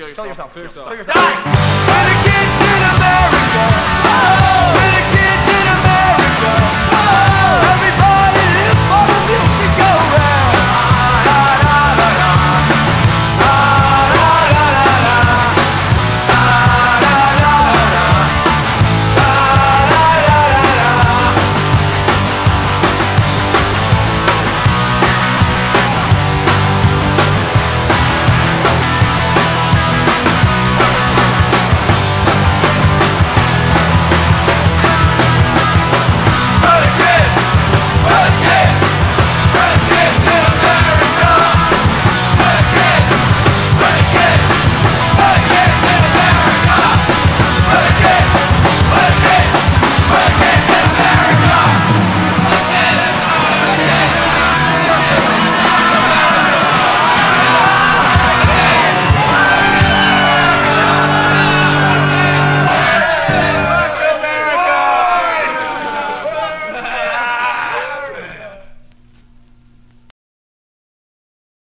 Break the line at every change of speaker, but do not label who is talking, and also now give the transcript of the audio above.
Kill yourself.
Kill yourself.
Kill yourself.
Kill yourself.
Die!